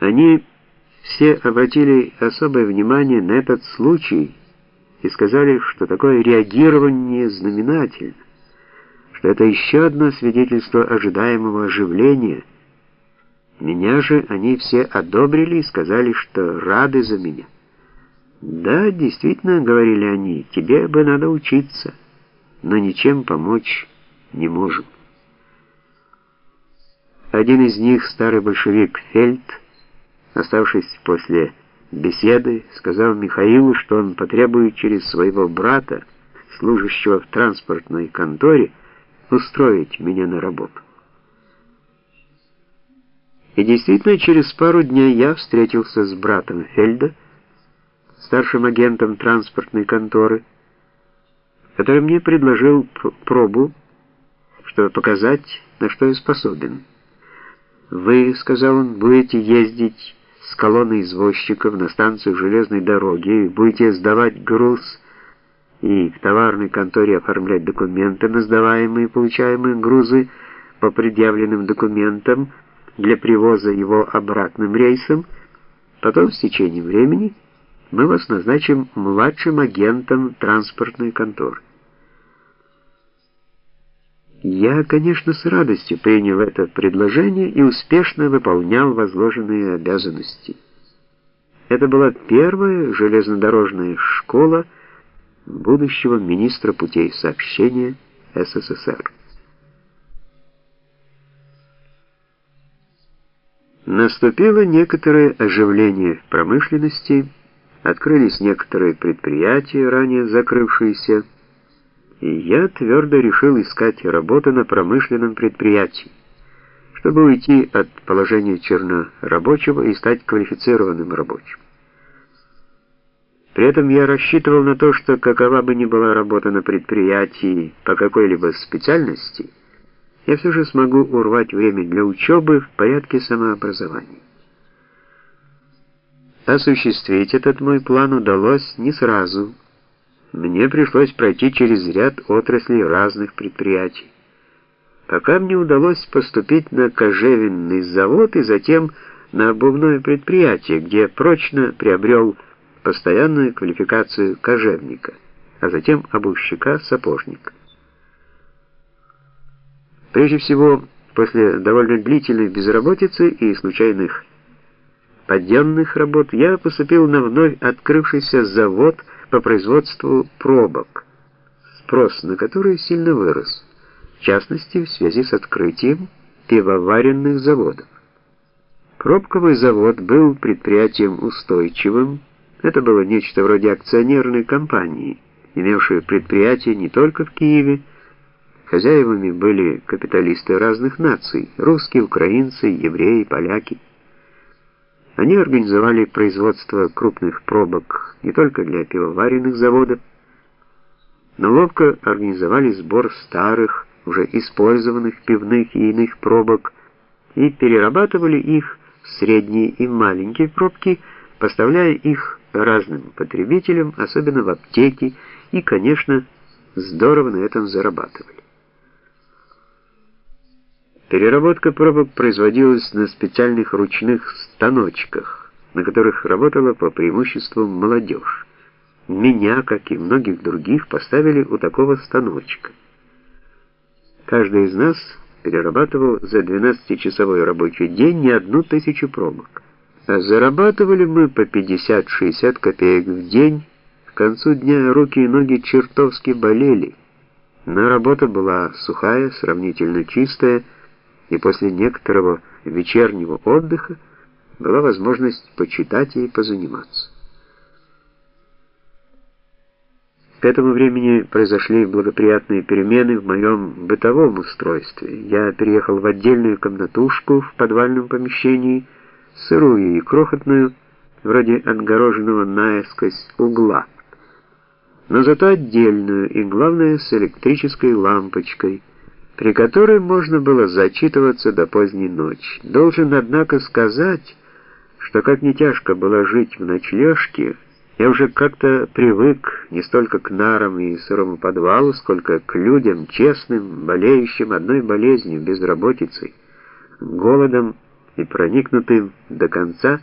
Они все обратили особое внимание на этот случай и сказали, что такое реагирование знаменательно, что это еще одно свидетельство ожидаемого оживления. Меня же они все одобрили и сказали, что рады за меня. «Да, действительно, — говорили они, — тебе бы надо учиться, но ничем помочь не можем». Один из них, старый большевик Фельд, оставшись после беседы, сказал Михаилу, что он потребует через своего брата, служащего в транспортной конторе, устроить меня на работу. И действительно, через пару дней я встретился с братом Фельда, старшим агентом транспортной конторы, который мне предложил пробу, чтобы показать, на что я способен. «Вы, — сказал он, — будете ездить с колонной извозчиков на станцию железной дороги, будете сдавать груз и в товарной конторе оформлять документы на сдаваемые и получаемые грузы по предъявленным документам для привоза его обратным рейсом, потом с течением времени — мы вас назначим младшим агентом транспортной конторы. Я, конечно, с радостью принял это предложение и успешно выполнял возложенные обязанности. Это была первая железнодорожная школа будущего министра путей сообщения СССР. Наступило некоторое оживление в промышленности, Открылись некоторые предприятия, ранее закрывшиеся, и я твердо решил искать работу на промышленном предприятии, чтобы уйти от положения чернорабочего и стать квалифицированным рабочим. При этом я рассчитывал на то, что какова бы ни была работа на предприятии по какой-либо специальности, я все же смогу урвать время для учебы в порядке самообразования. Осуществить этот мой план удалось не сразу. Мне пришлось пройти через ряд отраслей разных предприятий. Пока мне удалось поступить на кожевенный завод и затем на обувное предприятие, где прочно приобрел постоянную квалификацию кожевника, а затем обувщика-сапожника. Прежде всего, после довольно длительной безработицы и случайных подъемных работ я поступил на вновь открывшийся завод по производству пробок, спрос на который сильно вырос, в частности в связи с открытием пивоваренных заводов. Пробковый завод был предприятием устойчивым, это было нечто вроде акционерной компании, имевшей предприятие не только в Киеве, хозяевами были капиталисты разных наций, русские, украинцы, евреи, поляки. Они организовали производство крупных пробок не только для пивоваренных заводов, но ловко организовали сбор старых, уже использованных пивных и иных пробок и перерабатывали их в средние и маленькие пробки, поставляя их разным потребителям, особенно в аптеки, и, конечно, здорово на этом зарабатывали. Переработка пробок производилась на специальных ручных станочках, на которых работала по преимуществу молодежь. Меня, как и многих других, поставили у такого станочка. Каждый из нас перерабатывал за 12-часовой рабочий день не одну тысячу пробок. А зарабатывали мы по 50-60 копеек в день. К концу дня руки и ноги чертовски болели. Но работа была сухая, сравнительно чистая, и после некоторого вечернего отдыха была возможность почитать и позаниматься. К этому времени произошли благоприятные перемены в моем бытовом устройстве. Я переехал в отдельную комнатушку в подвальном помещении, сырую и крохотную, вроде отгороженного наискось угла, но зато отдельную и, главное, с электрической лампочкой, при которой можно было зачитываться до поздней ночи. Должен, однако, сказать, что как не тяжко было жить в ночлежке, я уже как-то привык не столько к нарам и сырому подвалу, сколько к людям честным, болеющим одной болезнью, безработицей, голодом и проникнутым до конца